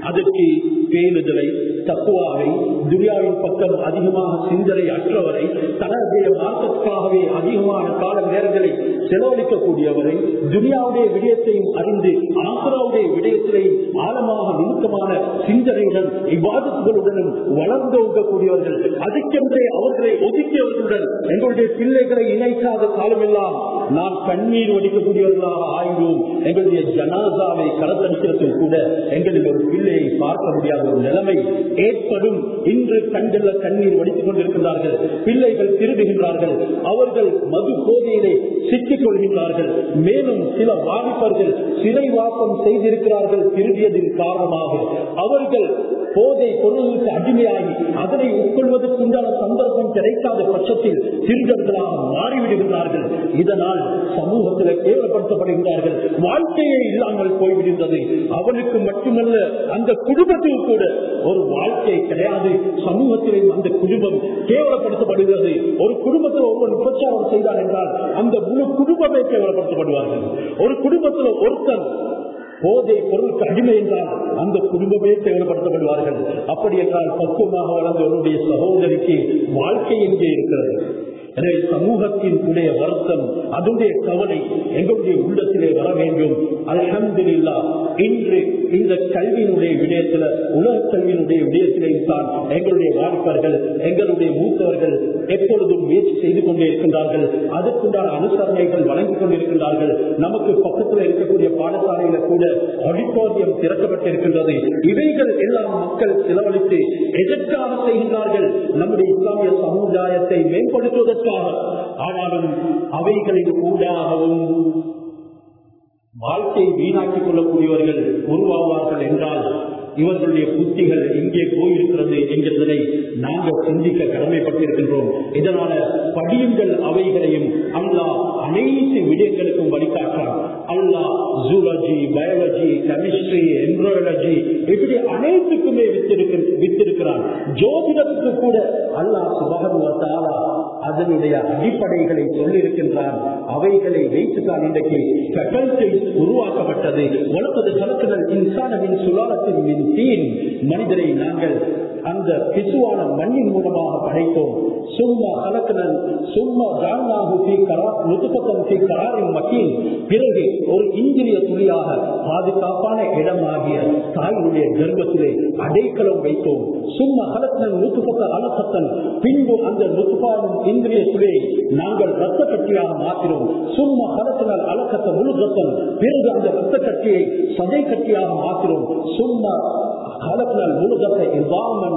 அதற்கு பேருதலை தக்குவாவை துரியாவின் பக்கம் அதிகமாக சிந்தனை அற்றவரை தனது மார்க்கத்துக்காகவே அதிகமான கால நேரங்களை செலவழிக்கக்கூடியவரை துனியாவுடைய விடயத்தையும் அறிந்து ஆசராவுடைய விடயத்திலையும் ஆழமாக நுணுக்கமான சிந்தனையுடன் இவ்வாதத்துகளுடனும் வளர்ந்து கூடியவர்கள் அதுக்கென்றே அவர்களை ஒதுக்கியவர்களுடன் எங்களுடைய பிள்ளைகளை இணைக்காத காலமெல்லாம் நாம் கண்ணீர் வடிக்கக்கூடியவர்களாக ஆய்வோம் எங்களுடைய ஜனாதாவை கலத்தடிக்கிறதும் கூட எங்களில் ஒரு பிள்ளையை பார்க்க முடியாத ஒரு நிலைமை ஏற்படும். இன்று கண்டுள்ள கண்ணீர் வடித்துக் கொண்டிருக்கிறார்கள் பிள்ளைகள் திருடுகின்றார்கள். அவர்கள் மது போதையிலே சிக்கிக் கொள்கின்றார்கள். மேலும் சில வாலிபர்கள் சிறை வாசம் செய்திருக்கிறார்கள் திருடியதின் காரணமாக. அவர்கள் போதை பொருளுக்கு அடிமையாகி அதனை உட்கொள்வதற்குண்டான சந்தர்ப்பம் கிடைக்காத பட்சத்தில் திருடர்களாக மாறிவிடுகிறார்கள். இதனால் சமூகத்தில் கேவலப்படுத்தப்படுகிறார்கள் வாழ்க்கையே இல்லாமல் போய்விடுகிறது அவனுக்கு மட்டுமல்ல அந்த குடும்பத்தில் கூட ஒரு வாழ்க்கை கிடையாது. சமூகத்திலும் அந்த குடும்பம் கேவலப்படுத்தப்படுகிறது. ஒரு குடும்பத்தில் ஒவ்வொரு பிரச்சாரம் செய்தார் என்றால் அந்த முழு குடும்பமே கேவலப்படுத்தப்படுவார்கள். ஒரு குடும்பத்தில் ஒருத்தன் போதை பொருளுக்கு அடிமை என்றால் அந்த குடும்பமே தேவைப்படுத்தப்படுவார்கள் அப்படி என்றால் பக்குவமாக வளர்ந்த சகோதரிக்கு வாழ்க்கை எங்கே இருக்கிறது? எனவே சமூகத்தினுடைய வருத்தம் அதனுடைய கவலை எங்களுடைய உள்ளத்திலே வர வேண்டும். அலமதுல்லா இன்று இந்த கல்வியினுடைய விடயத்தில் உலக கல்வியினுடைய விடயத்திலேயும் தான் எங்களுடைய வாலிபர்கள் எங்களுடைய மூத்தவர்கள் எப்பொழுதும் முயற்சி செய்து கொண்டே இருக்கின்றார்கள். அதற்குண்டான அனுசரணைகள் வழங்கிக் கொண்டிருக்கின்றார்கள். நமக்கு பக்கத்தில் இருக்கக்கூடிய பாடசாலையில கூட ஆடிட்டோரியம் திறக்கப்பட்டிருக்கின்றது. இவைகள் எல்லாம் மக்கள் செலவழித்து எதற்காக செய்கின்றார்கள்? நம்முடைய இஸ்லாமிய சமுதாயத்தை மேம்படுத்துவதற்காக ஆனாலும் அவைகளின் ஊடாகவும் வாழ்க்கையை வீணாக்கிக் கொள்ளக்கூடியவர்கள் உருவாவார்கள் என்றால் இவர்களுடைய புத்திகள் எங்கே போயிருக்கிறது என்கிறதனை நாங்கள் சிந்திக்க கடமைப்பட்டிருக்கின்றோம். இதனால படியுங்கள் அவைகளையும். அல்லா அனைத்து விடயங்களுக்கும் வழிகாட்டான் அல்லா ஜூலஜி பயாலஜி கெமிஸ்ட்ரி எம்ப்ராய்டரி இப்படி அனைத்துக்குமே வித்திருக்க வித்திருக்கிறான். ஜோதிடத்துக்கு கூட அல்லாஹ் சுபகமுவத்தாலா அதனுடைய அடிப்படைகளை சொல்லியிருக்கின்றான். அவைகளை வைத்துதான் இன்றைக்கு ஃபேக்கல்டிஸ் உருவாக்கப்பட்டது. வளர்ப்பது கலக்குதல் இன்சானவின் சுலாலத்தின் மின் தீன். மனிதரை நாங்கள் அந்த பிசுவான மண்ணின் மூலமாக படைத்தோம். சும்மா கலக்கணன் சும்மா ஜானாகு தீ கரா முதுபத்தம் தீ கராரின் மக்கீன் பிறகு ஒரு இந்திரிய துளியாக பாதுகாப்பான இடமாகிய தாயினுடைய கர்ப்பத்திலே அடைக்கலம் வைத்தோம். சும்மா கலக்கணன் நுத்துப்பத்த அலசத்தன். பின்பு அந்த நுத்துப்பாடும் இந்திரிய துளியை நாங்கள் ரத்த கட்டியாக மாற்றினோம் சும்மா கலத்தினால் அலக்கத்த முழுகத்தன் பிறகு அந்த ரத்த கட்டியை சதை கட்டியாக மாற்றினோம் சும்மா خلقنا البلغة عظاما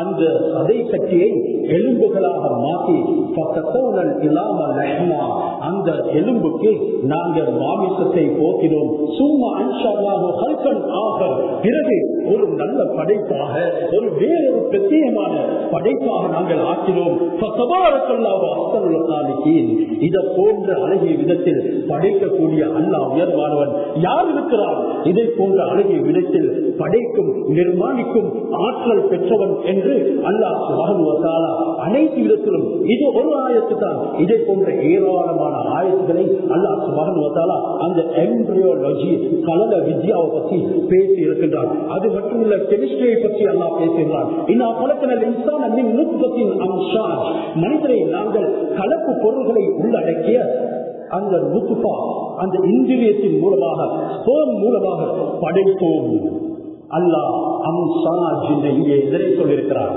அந்த சதை கட்டியை எலும்புகளாக மாற்றி பக்கத்தவுடன் இல்லாமல் லஹ்மா அந்த எலும்புக்கு நாங்கள் மாமிசத்தை போக்கிறோம் சும்மா அன்ஷாவாக ஹல்கன் ஆக பிறகு ஒரு நல்ல படைப்பாக ஒரு வேறொரு பிரத்யேகமான படைப்பாக நாங்கள் ஆக்கிறோம் இதை போன்ற அழகிய விதத்தில் படைக்கக்கூடிய அல்லாஹ் உயர்வானவன் யார் இருக்கிறார் இதை போன்ற அழகிய விதத்தில் படைக்கும் நிர்மாணிக்கும் ஆற்றல் பெற்றவன் என்று என்று அல்லாஹ் சுபானுவத்தாலா அனைத்து விதத்திலும் இது ஒரு ஆயத்து தான் இதை போன்ற ஏராளமான ஆயத்துக்களை அல்லாஹ் சுபானுவத்தாலா அந்த எம்பிரியோலஜி கலல வித்யாவை பற்றி பேசி இருக்கின்றார் அது மட்டும் இல்ல கெமிஸ்ட்ரியை பற்றி அல்லாஹ் பேசுகிறார் இன்னும் பலத்தினர் இன்சான மின் நுட்பத்தின் அம்சாஜ் மனிதரை நாங்கள் கலப்பு பொருள்களை உள்ளடக்கிய அந்த நுட்பா அந்த இந்திரியத்தின் மூலமாக ஸ்போம் மூலமாக படைத்தோம். அல்லாஹ் அம்சாஜ் இங்கே எதிரே சொல்லியிருக்கிறார்.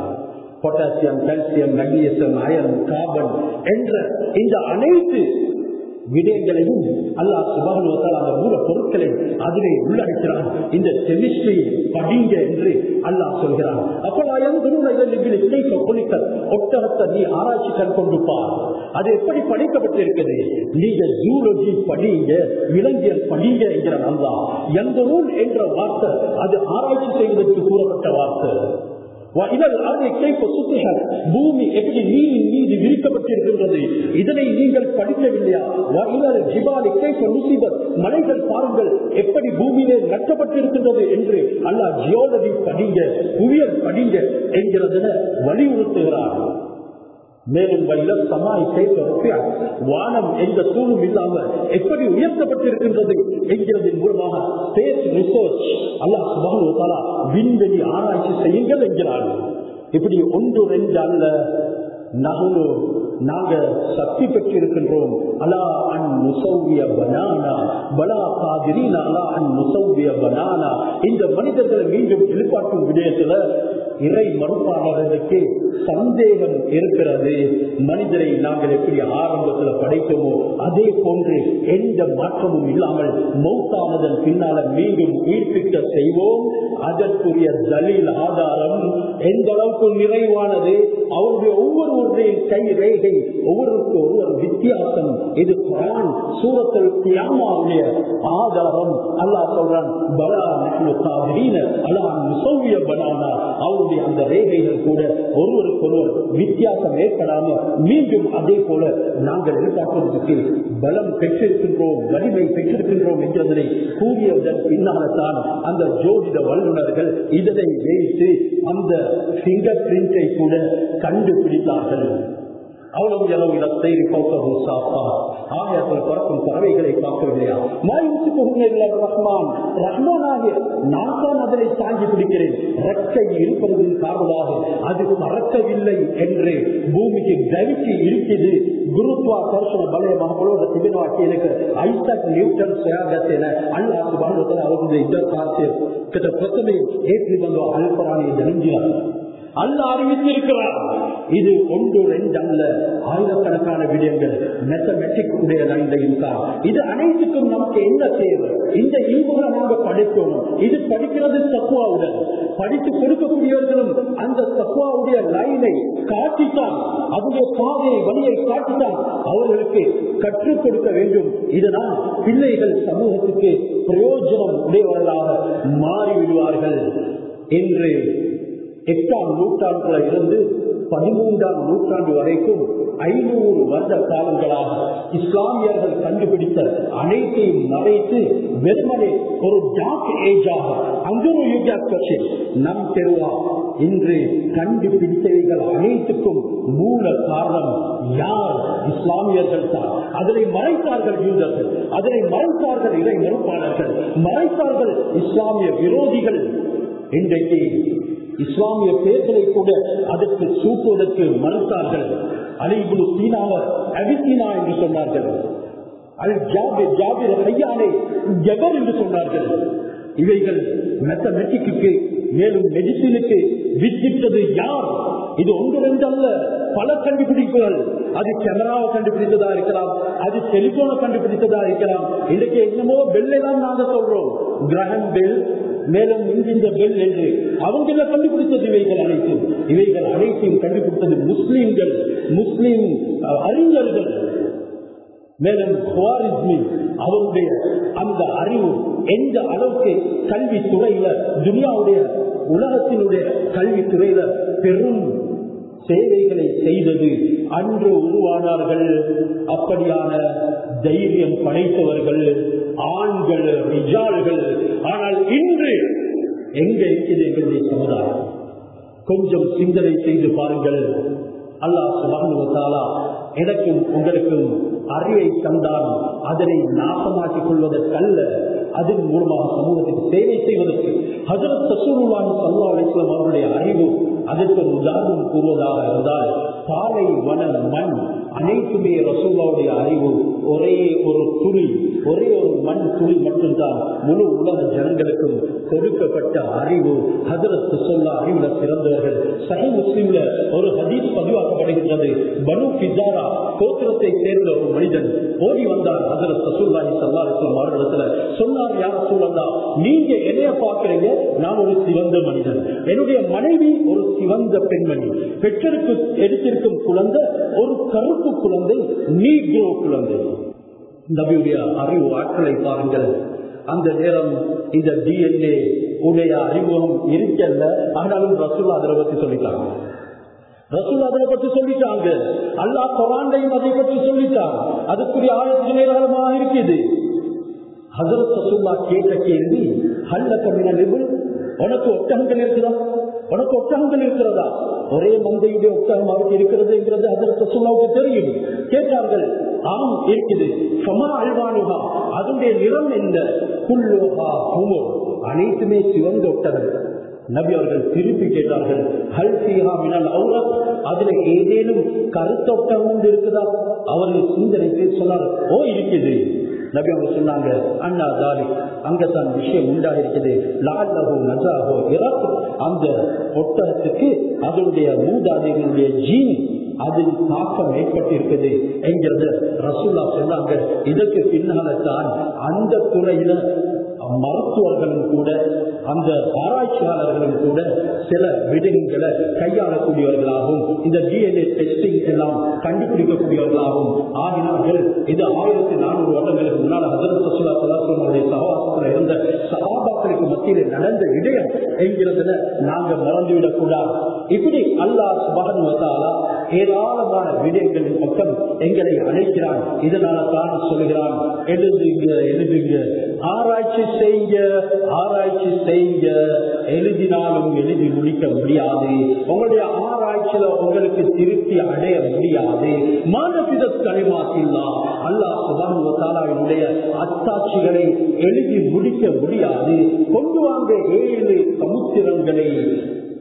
Potassium calcium magnesium iron carbon என்ற இந்த அனைத்து விடயங்களையும் அல்லாஹ் சுபானுவத்தால் அந்த மூல பொருட்களை அதிலே உள்ளடக்கிறான். இந்த கெமிஸ்ட்ரி படிங்க என்று அல்லாஹ் சொல்கிறான். அப்போதாயம் ஒட்டகத்தை நீ ஆராய்ச்சி கற்கொண்டு பார். அது எப்படி படிக்கப்பட்டிருக்கிறது? நீங்க ஜூலஜி படிங்க விலங்கியல் படிங்க என்கிற அல்லா எந்த நூல் என்ற வார்த்தை அது ஆராய்ச்சி செய்வதற்கு கூறப்பட்ட வார்த்தை. பூமி எப்படி நீரின் மீது விரிக்கப்பட்டிருக்கின்றது? இதனை நீங்கள் படிக்கவில்லையா? மலைகள் பாருங்கள் எப்படி பூமியிலே நட்டப்பட்டிருக்கின்றது என்று அல்லா ஜியோலஜி படிங்க புவியல் படிங்க என்கிறத வலியுறுத்துகிறார். மேலும் வல்ல சமாய் சேர்க்க வானம் எந்த தூணும் இல்லாம எப்படி உயர்த்தப்பட்டிருக்கின்றது என்கிறதன் மூலமாக ஸ்பேஸ் ரிசர்ச் அல்லாஹ் சுபானு விண்வெளி ஆராய்ச்சி செய்யுங்கள் என்கிறார்கள் இப்படி ஒன்று ரெண்டு அல்ல நகலோ நாங்க சக்தி பெற்றிருக்கின்றோம். அலா அன் முசௌவிய பனானா பலா காதிரீன அலா அன் முசௌவிய பனானா. இந்த மனிதர்களை மீண்டும் எழுப்பாட்டும் விடயத்துல இறை மறுப்பாளர்களுக்கு சந்தேகம் இருக்கிறது. மனிதரை நாங்கள் எப்படி ஆரம்பத்தில் படைத்தோமோ அதே போன்று எந்த மாற்றமும் இல்லாமல் மௌத்தானதன் பின்னால மீண்டும் உயிர்ப்பிக்க செய்வோம். அதற்குரிய தலில் ஆதாரம் எந்த அளவுக்கு நிறைவானது அவருடைய ஒவ்வொருவருடைய கை ரேகை ஒவ்வொருவருக்கு ஒவ்வொரு வித்தியாசம் இது குரான் சூரத்தில் கியாமாவுடைய ஆதாரம். அல்லா சொல்றான் பலா நஹ்னு காதிரீன பனானா. அவருடைய அந்த ரேகைகள் கூட ஒருவருக்கு ஒருவர் வித்தியாசம் ஏற்படாம மீண்டும் அதே போல நாங்கள் எதிர்பார்ப்பதற்கு பலம் பெற்றிருக்கின்றோம் வலிமை பெற்றிருக்கின்றோம் என்றதனை கூறியவுடன் பின்னால்தான் அந்த ஜோதிட வல்லுநர்கள் இதனை வைத்து அந்த பிங்கர் பிரிண்டை கூட கண்டுபிடித்தார்கள். அவ்வளவு அளவு இடத்தை பௌத்தகும் சாப்பா. ஆயத்தில் பறக்கும் பறவைகளை பார்க்கவில்லையா மாயுசி புகுந்த ரஹ்மான். ரஹ்மானாக நான் தான் அதனை தாங்கி பிடிக்கிறேன். ரெக்கை இருப்பதன் காரணமாக அது பறக்கவில்லை என்று பூமிக்கு தவிச்சு இருக்குது குருத்வா தர்ஷன பலய மகளோட திபினவாக்கி எனக்கு ஐசக் நியூட்டன் சுயாகத்தின அல்லாஹ் வாழ்வதில் அவருடைய இந்த காசு கிட்ட பிரச்சனை ஏற்றி வந்தோம் அல்பராணியை ஜனஞ்சினார் அல்ல அறிவித்திருக்கிறார். இது ஒன்று ரெண்டு அல்ல. ஆயிரக்கணக்கான விடயங்கள் மெத்தமெட்டிக் உடைய இந்த தான் இது அனைத்துக்கும் நமக்கு என்ன தேவை? இந்த இன்பங்களை நாங்க படிக்கணும் இது படிக்கிறது தக்குவாவுடன் படித்து கொடுக்கக்கூடியவர்களும் அந்த தக்குவாவுடைய லைனை காட்டித்தான். அவருடைய பாதையை வழியை காட்டித்தான் அவர்களுக்கு கற்றுக் கொடுக்க வேண்டும். இதனால் பிள்ளைகள் சமூகத்துக்கு பிரயோஜனம் உடையவர்களாக மாறிவிடுவார்கள் என்று எட்டாம் நூற்றாண்டுல இருந்து பதிமூன்றாம் நூற்றாண்டு வரைக்கும் ஐநூறு வருட காலங்களாக இஸ்லாமியர்கள் கண்டுபிடித்த அனைத்தையும் மறைத்து வெறுமனே ஒரு டாக் ஏஜாக அங்குரு யுகா கட்சி நம் தெருவா இன்று கண்டுபிடித்தவைகள் அனைத்துக்கும் மூல காரணம் யார் இஸ்லாமியர்கள் தான். அதனை மறைத்தார்கள் யூதர்கள் அதனை மறைத்தார்கள் இறை மறுப்பாளர்கள் மறைத்தார்கள் இஸ்லாமிய விரோதிகள். இன்றைக்கு இஸ்லாமிய பேர்களை கூட அதற்கு சூட்டுவதற்கு மறுத்தார்கள். அலைபுலு சீனாவர் அபிசீனா என்று சொன்னார்கள். அல் ஜாபிர் ஜாபிர் ஐயானே ஜபர் என்று சொன்னார்கள். இவைகள் மெத்தமெட்டிக்கு மேலும் மெடிசினுக்கு வித்திட்டது யார்? இது ஒன்று ரெண்டு அல்ல பல கண்டுபிடிப்புகள். அது கேமராவை கண்டுபிடித்ததா இருக்கலாம் அது செலிபோனை கண்டுபிடித்ததா இருக்கலாம். இன்றைக்கு என்னமோ பெல்லை தான் நாங்க சொல்றோம். கிரகம் பெல் மேலும் இந்த பெல் என்று அவங்க கண்டுபிடித்தது இவைகள் அனைத்தும். இவைகள் அனைத்தையும் கண்டுபிடித்தது முஸ்லீம்கள் முஸ்லீம் அறிஞர்கள். மேலும் அவருடைய அந்த அறிவு எந்த அளவுக்கு கல்வி துறையில துனியாவுடைய உலகத்தினுடைய கல்வி துறையில பெரும் சேவைகளை செய்தது. அன்று உருவானார்கள். அப்படியான தைரியம் படைத்தவர்கள். ஆண்கள் ரிஜால்கள். ஆனால் இன்று எங்க இருக்குது எங்களுடைய சமுதாயம்? கொஞ்சம் சிந்தனை செய்து பாருங்கள். அல்லாஹ் சுபானுவத்தாலா எனக்கும் உங்களுக்கும் அறிவை தந்தான். அதனை நாசமாக்கிக் கொள்வதற்கல்ல. அதன் மூலமாக சமூகத்தில் சேவை செய்வதற்கு ஹசரத் சசூருவான் சல்லா அலிஸ்லாம் அவருடைய அறிவு அதற்கு ஒரு உதாரணம் கூறுவதாக இருந்தால் பாலை வன மண் அனைத்துமே ரசூல்லாவுடைய அறிவு. ஒரே ஒரு துணி ஒரே ஒரு மண் துளி மட்டும்தான் முழு உலக ஜனங்களுக்கும் கொடுக்கப்பட்ட அறிவு. ஹதரத்து சொல்லா அறிவுல சிறந்தவர்கள் சகி முஸ்லீம்ல ஒரு ஹதீஸ் பதிவாக்கப்படுகின்றது. பனு பிசாரா கோத்திரத்தை சேர்ந்த ஒரு மனிதன் ஓடி வந்தார் ஹதரத் சசூல்லாஹி சல்லா மாறுடத்துல சொன்னார் யார் சூழல்லா நீங்க என்னைய பார்க்கிறீங்க? நான் ஒரு சிவந்த மனிதன். என்னுடைய மனைவி ஒரு சிவந்த பெண்மணி. பெற்றருக்கு எடுத்திருக்கும் குழந்தை ஒரு கருப்பு குழந்தை நீக்ரோ குழந்தை. நபியுடைய அறிவு ஆற்றலை பாருங்கள். அந்த நேரம் இந்த டிஎன்ஏ உடைய அறிமுகம் இருக்கல்ல. ஆனாலும் ரசூல் அதை பத்தி சொல்லிட்டாங்க. ரசூல் அதை பத்தி சொல்லிட்டாங்க. அல்லா பவாண்டையும் அதை பற்றி சொல்லிட்டாங்க அதுக்குரிய ஆயிரத்தி நேரமாக இருக்குது. ஹசரத் ரசூல்லா கேட்ட கேள்வி ஹல்ல கம்மின நிபுள் உனக்கு ஒட்டகங்கள் இருக்குதா உனக்கு ஒட்டகங்கள் இருக்கிறதா? ஒரே மந்தையுடைய ஒட்டகம் அவருக்கு இருக்கிறதுங்கிறது அதற்கு சொல்லாவுக்கு தெரியும். கேட்டார்கள் ஆம் இருக்குது. சமா அல்வானுகா அதனுடைய நிறம் என்ன? புல்லோகா அனைத்துமே சிவந்த ஒட்டகங்கள் நபி அவர்கள் திருப்பி கேட்டார்கள் ஹல் ஃபீஹா மினல் அதுல ஏதேனும் கருத்தொட்டம் வந்து இருக்குதா? அவர்கள் சிந்தனைக்கு சொன்னார் ஓ இருக்குது. நபி அவங்க சொன்னாங்க அண்ணா தாலி அங்கதான் விஷயம் உண்டாக இருக்குது லாலஹோ நசாகோ இராக் அந்த ஒட்டகத்துக்கு அதனுடைய மூதாதைகளுடைய ஜீன் அதில் தாக்கம் ஏற்பட்டிருக்குது என்கிறது. ரசூல்லா சொன்னாங்க இதற்கு பின்னால தான் அந்த துறையில மருத்துவர்களும் கூட அந்த ஆராய்ச்சியாளர்களும் கூட சில விடயங்களை கையாளக்கூடியவர்களாகவும் இந்த டிஎன்ஏ டெஸ்டிங் எல்லாம் கண்டுபிடிக்கக்கூடியவர்களாகவும் ஆகினார்கள். இது ஆயிரத்தி நானூறு வருடங்களுக்கு முன்னால் ஹசரத் ரசூலா சலாசனுடைய சகவாசத்தில் இருந்த சகாபாக்களுக்கு மத்தியில் நடந்த விடயம் என்கிறதுல நாங்கள் மறந்துவிடக் கூடாது. இப்படி அல்லாஹ் சுபகன் வந்தாலா ஏராளமான விடயங்களின் பக்கம் எங்களை அழைக்கிறான். இதனால தான் சொல்லுகிறான் எழுதுங்க எழுதுங்க ஆராய்ச்சி செய்ய ஆராய்ச்சி செய்ய எழுதினாலும் எழுதி முடிக்க முடியாது. உங்களுடைய ஆராய்ச்சியில உங்களுக்கு திருப்தி அடைய முடியாது. மானபித கலிமாத்தில்லா. அல்லாஹ் சுபானுடைய அத்தாட்சிகளை எழுதி முடிக்க முடியாது. கொண்டு வாங்க ஏழு சமுத்திரங்களை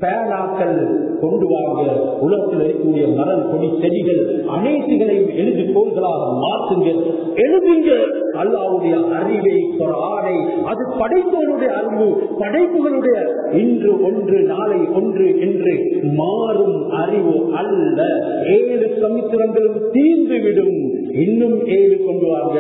பேனாக்கள் கொண்டு வாங்க உலகத்தில் இருக்கக்கூடிய மரம் கொடி செடிகள் அனைத்துகளையும் எழுதி கோள்களாக மாற்றுங்கள் எழுதுங்க. அல்லாவுடைய அறிவை ஆணை அது படைப்பவனுடைய அறிவு படைப்புகளுடைய இன்று ஒன்று நாளை ஒன்று என்று மாறும் அறிவு அல்ல. ஏழு சமுத்திரங்களும் தீர்ந்துவிடும். இன்னும் ஏழு கொண்டு வாங்க.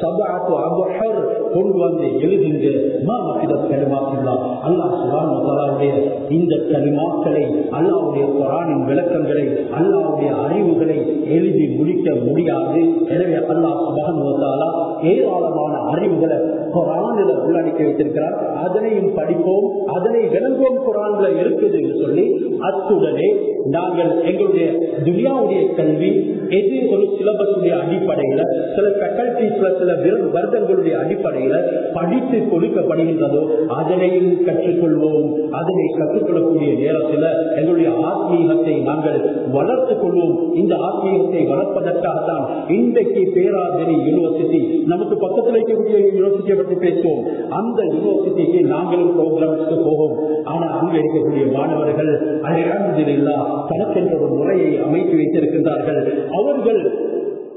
சபாத்து அபஹர் கொண்டு வந்து எழுதுங்க. மாமக்கிதம் கலிமாக்கில்லா அல்லாஹ் சுபானுடைய இந்த கலிமாக்களை அல்லாவுடைய குரானின் விளக்கங்களை அல்லாவுடைய அறிவுகளை எழுதி முடிக்க முடியாது. எனவே அல்லாஹ் சுபானுவத்தாலா ஏராளமான அறிவுகளை குரானில் உள்ளடக்கி வைத்திருக்கிறார். அதனையும் படிப்போம் அதனை விளங்குவோம் குரான்ல இருக்குது என்று சொல்லி அத்துடனே நாங்கள் எங்களுடைய துனியாவுடைய கல்வி எது ஒரு சிலபஸுடைய அடிப்படையில சில ஃபேக்கல்டிஸ்ல சில வருடங்களுடைய அடிப்படையில படித்து கொடுக்கப்படுகின்றதோ அதனையும் கற்றுக்கொள்வோம். அதனை கற்றுக்கொள்ளக்கூடிய நேரத்தில் எங்களுடைய ஆத்மீகத்தை நாங்கள் வளர்த்துக் கொள்வோம். இந்த ஆத்மீகத்தை வளர்ப்பதற்காகத்தான் இன்றைக்கு பேராதரி யூனிவர்சிட்டி நமக்கு பக்கத்தில் இருக்கக்கூடிய யூனிவர்சிட்டியை பற்றி பேசுவோம். அந்த யூனிவர்சிட்டிக்கு நாங்களும் ப்ரோக்ராம்ஸ்க்கு போவோம். ஆனால் அங்க இருக்கக்கூடிய மாணவர்கள் அழகானதில்லா தனக்கென்ற ஒரு முறையை அமைத்து வைத்திருக்கின்றார்கள். அவர்கள்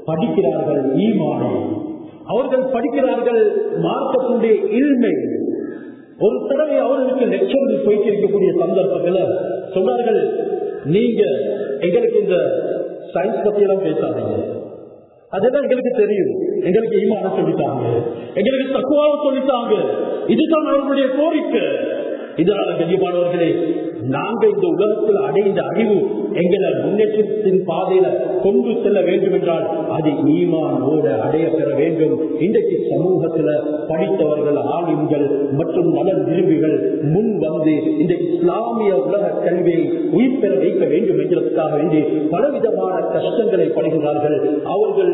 படிக்கிறார்கள் ஈமானை. அவர்கள் படிக்கிறார்கள் மார்க்கத்துடைய இல்மை. ஒரு தடவை அவர்களுக்கு லெக்சரில் போயிட்டு இருக்கக்கூடிய சந்தர்ப்பத்தில் சொன்னார்கள் நீங்க எங்களுக்கு இந்த சயின்ஸ் பத்தியெல்லாம் பேசாதீங்க. அதெல்லாம் எங்களுக்கு தெரியும். எங்களுக்கு ஈமான சொல்லித்தாங்க. எங்களுக்கு தக்குவாக சொல்லித்தாங்க. இதுதான் அவர்களுடைய கோரிக்கை. இதனால கண்ணியமானவர்களே நாங்க இந்த உலகத்தில் அடைந்த அறிவு எங்களை முன்னேற்றத்தின் பாதையில கொண்டு செல்ல வேண்டும் என்றால் அது ஈமானோட அடைய பெற வேண்டும். இன்றைக்கு சமூகத்துல படித்தவர்கள் ஆளுங்கள் மற்றும் நலன் விரும்பிகள் முன் வந்து இந்த இஸ்லாமிய உலக கல்வியை உயிர் பெற வைக்க வேண்டும் என்பதற்காக வேண்டி பலவிதமான கஷ்டங்களை படுகிறார்கள். அவர்கள்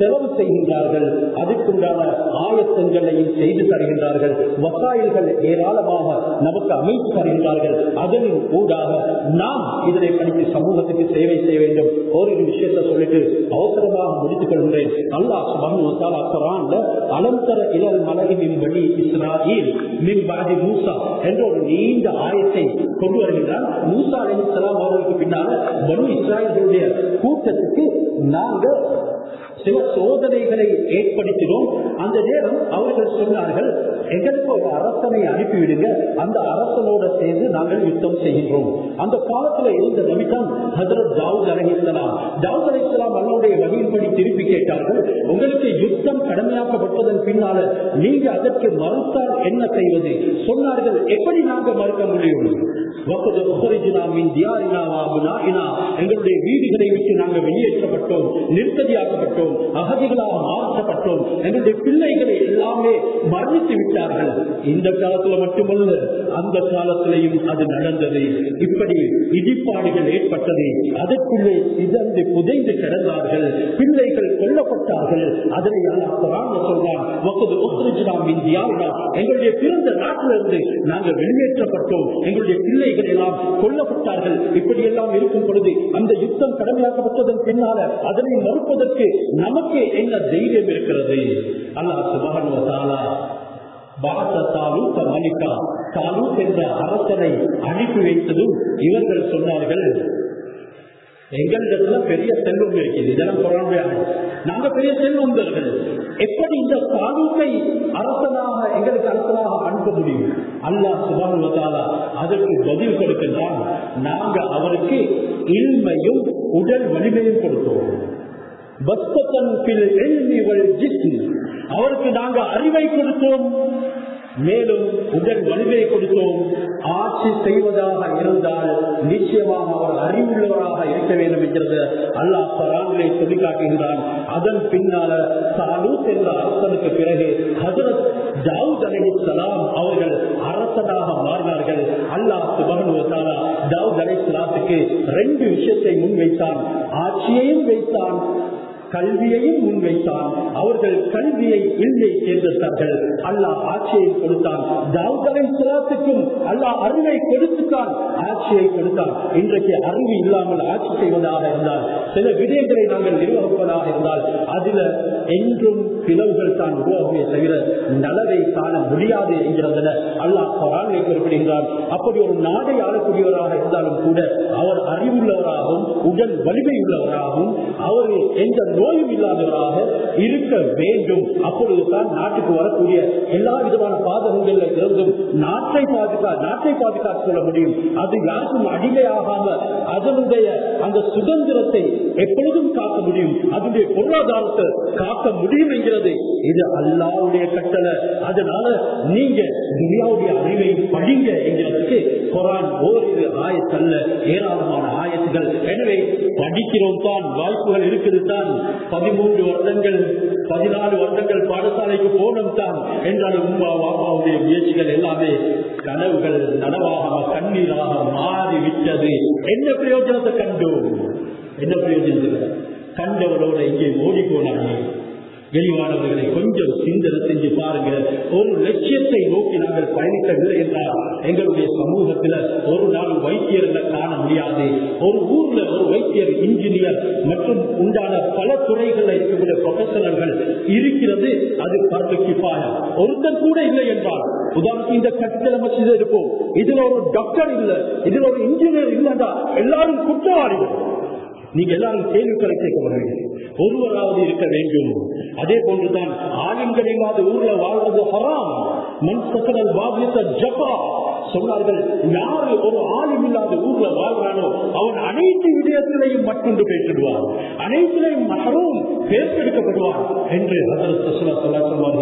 செலவு செய்கின்றார்கள். அதுக்குண்டான ஆயத்தங்களையும் செய்து தருகின்றார்கள். வசாயல்கள் ஏராளமாக நமக்கு அமைத்து தருகின்றார்கள். அதனின் ஊடாக நாம் இதனை படித்து சமூகத்துக்கு சேவை செய்ய வேண்டும். ஒரு விஷயத்தை சொல்லிட்டு அவசரமாக முடித்துக் கொள்கிறேன் அல்லாஹ் சுபான் குரான்ல அலந்தர இளல் மலகி வழி இஸ்ராயில் மின் பாதி மூசா என்ற ஒரு நீண்ட ஆயத்தை கொண்டு வருகின்றார். மூசா அலி இஸ்லாம் அவர்களுக்கு பின்னால பனு இஸ்ராயல்களுடைய கூட்டத்துக்கு நாங்கள் சில சோதனைகளை ஏற்படுத்தினோம். அந்த நேரம் அவர்கள் சொன்னார்கள் எங்களுக்கு ஒரு அரசனை அனுப்பிவிடுங்க. அந்த அரசனோட சேர்ந்து நாங்கள் யுத்தம் செய்கின்றோம். அந்த காலத்துல இருந்த நபிதான் ஹசரத் தாவூத் அலஹிஸ்லாம் தாவூத் அலிஸ்லாம் அல்லாவுடைய வழியின்படி திருப்பி கேட்டார்கள் உங்களுக்கு யுத்தம் கடமையாக்கப்பட்டதன் பின்னால நீங்க அதற்கு மறுத்தால் என்ன செய்வது? சொன்னார்கள் எப்படி நாங்க மறுக்க முடியும்? எங்களுடைய வீடுகளை விட்டு நாங்கள் வெளியேற்றப்பட்டோம் மாற்றப்பட்டோம் அகதிகளாக மாற்றப்பட்டோம் என்னுடைய பிள்ளைகளை எல்லாமே மரணித்து விட்டார்கள். இந்த காலத்துல மட்டுமல்ல அந்த காலத்திலையும் அது நடந்தது. இப்படி இடிப்பாடுகள் ஏற்பட்டது. அதற்குள்ளே சிதந்து புதைந்து கிடந்தார்கள். பிள்ளைகள் கொல்லப்பட்டார்கள். அதனை அல்லாஹ் குரான்ல சொல்றான் "வக்கது எங்களுடைய பிறந்த நாட்டிலிருந்து நாங்கள் வெளியேற்றப்பட்டோம். எங்களுடைய பிள்ளைகள் எல்லாம் கொல்லப்பட்டார்கள். இப்படி எல்லாம் இருக்கும் பொழுது அந்த யுத்தம் கடமையாக்கப்பட்டதன் பின்னால அதனை மறுப்பதற்கு நமக்கு என்ன தைரியம் இருக்கிறது? அல்லாஹ் சுபஹானஹு வ தஆலா பாச தாலூத் மலிகா என்ற அரசனை அனுப்பி வைத்ததும் இவர்கள் சொன்னார்கள் எங்களிடத்துல பெரிய செல்வம் இருக்குது இதெல்லாம் குரானுடைய நாங்க பெரிய செல்வந்தர்கள் எப்படி இந்த தாலூக்கை அரசனாக எங்களுக்கு அரசனாக அனுப்ப முடியும்? அல்லாஹ் சுபானுவதாலா அதற்கு பதில் கொடுக்கின்றான். நாங்க அவருக்கு இன்மையும் உடல் வலிமையும் கொடுத்தோம். அவருக்கு நாங்கள் அறிவை கொடுத்தோம். மேலும் உடல் வலிமையை கொடுத்தோம். ஆட்சி செய்வதாக இருந்தால் நிச்சயமாக அவர் அறிவுள்ளவராக இருக்க வேண்டும் என்கிறது அல்லாஹ் பராமரை சொல்லிக்காட்டுகின்றான். அதன் பின்னால சாலூத் என்ற அரசனுக்கு பிறகு ஹசரத் தாவூத் சலாம் அவர்கள் அரசனாக மாறினார்கள். அல்லாஹ் சுபகனுவத்தாரா தாவூத் சலாத்துக்கு ரெண்டு விஷயத்தை முன்வைத்தான். ஆட்சியையும் வைத்தான். கல்வியையும் முன்வைத்தான். அவர்கள் கல்வியை இல்லை சேர்ந்தார்கள் அல்லாஹ் ஆட்சியை கொடுத்தான். தாவூதலை சிலாத்துக்கும் அல்லாஹ் அறிவை கொடுத்துத்தான். ஆட்சியை கொடுத்தான். இன்றைக்கு அறிவு இல்லாமல் ஆட்சி செய்வதாக இருந்தால் சில விடயங்களை நாங்கள் நிர்வகிப்பதாக இருந்தால் அதுல என்றும் பிளவுகள் தான் உருவாகுமே தவிர நலவை காண முடியாது என்கிறதுல அல்லாஹ் குரானை குறிப்பிடுகிறார் அப்படி ஒரு நாடை ஆளக்கூடியவராக இருந்தாலும் கூட அவர் அறிவுள்ளவராகவும் உடல் வலிமை உள்ளவராகவும் அவர் எந்த நோயும் இல்லாதவராக இருக்க வேண்டும். அப்பொழுதுதான் நாட்டுக்கு வரக்கூடிய எல்லா விதமான பாதகங்கள்ல இருந்தும் நாட்டை பாதுகா நாட்டை பாதுகாத்து கொள்ள முடியும். அது யாருக்கும் அடிமையாகாம அதனுடைய அந்த சுதந்திரத்தை எப்பொழுதும் காக்க முடியும். அதனுடைய பொருளாதாரத்தை காக்க முடியும் என்கிறது. இது அல்லாவுடைய கட்டளை. அதனால நீங்க துனியாவுடைய அறிவை படிங்க என்கிறதுக்கு குரான் ஓரிரு ஆயத்தல்ல. ஏராளமான ஆயத்துகள். எனவே படிக்கிறோம் தான். வாய்ப்புகள் இருக்குது தான். பதிமூன்று வருடங்கள் பதினாலு வருடங்கள் பாடசாலைக்கு போனோம் தான். என்றாலும் உமா வாப்பாவுடைய முயற்சிகள் எல்லாமே கனவுகள் நனவாக கண்ணீராக மாறிவிட்டது. என்ன பிரயோஜனத்தை கண்டோம்? என்ன பிரயோஜனம் கண்டவரோட இங்கே ஓடி போனாங்க வெளிவானவர்களை கொஞ்சம் சிந்தனை செஞ்சு பாருங்க ஒரு லட்சியத்தை நோக்கி நாங்கள் பயணிக்கவில்லை என்றால் எங்களுடைய சமூகத்துல ஒரு நாள் வைத்தியர்களை காண முடியாது. ஒரு ஊர்ல ஒரு வைத்தியர் இன்ஜினியர் மற்றும் உண்டான பல துறைகளில் இருக்கக்கூடிய ப்ரொஃபஷனல்கள் இருக்கிறது அது பரவக்கு பாயம் ஒருத்தர் கூட இல்லை என்றால் உதாரணத்துக்கு இந்த கட்டிட மசித இருப்போம். இதுல ஒரு டாக்டர் இல்ல இதுல ஒரு இன்ஜினியர் இல்லைன்றா எல்லாரும் குற்றவாளிகள். நீங்க எல்லாரும் கேள்விகளை கேட்க ஒருவராவது இருக்க வேண்டும். அதே போன்றுதான் ஆளுங்கள் இல்லாத ஊர்ல வாழ்றது ஹராம். மண் சக்கரல் பாபியத்த ஜப்பா. சொன்னார்கள் யாரு ஒரு ஆளும் இல்லாத ஊர்ல வாழ்றானோ அவன் அனைத்து விடயத்திலையும் மற்றொன்று பேசிடுவான். அனைத்திலையும் மகரும் தேர்ந்தெடுக்கப்படுவார் என்று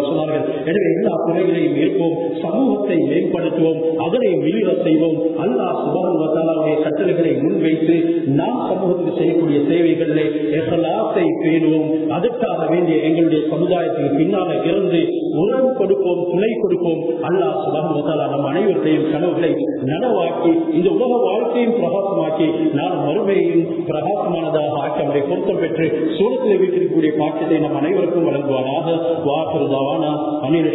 சொன்னார்கள். எனவே எல்லா துறைகளையும் இருப்போம் சமூகத்தை மேம்படுத்துவோம் அதனை மிளிர செய்வோம். அல்லாஹ் சுபானுடைய கட்டளைகளை முன்வைத்து நாம் சமூகத்துக்கு செய்யக்கூடிய சேவைகளிலே எசலாத்தை பேணுவோம். அதற்காக வேண்டிய எங்களுடைய சமுதாயத்துக்கு பின்னால இருந்து உரம் கொடுப்போம் துணை கொடுப்போம். அல்லாஹ் சுபானுவத்தாலா நம் அனைவருடையும் கனவுகளை நனவாக்கி இந்த உலக வாழ்க்கையும் பிரகாசமாக்கி நான் மறுமையையும் பிரகாசமானதாக ஆக்கி அவரை பொருத்தம் பெற்று சூழத்தில் இருக்கக்கூடிய பாக்கியத்தை நம் அனைவருக்கும் வழங்குவானாக வாசல் தவானா. அனில்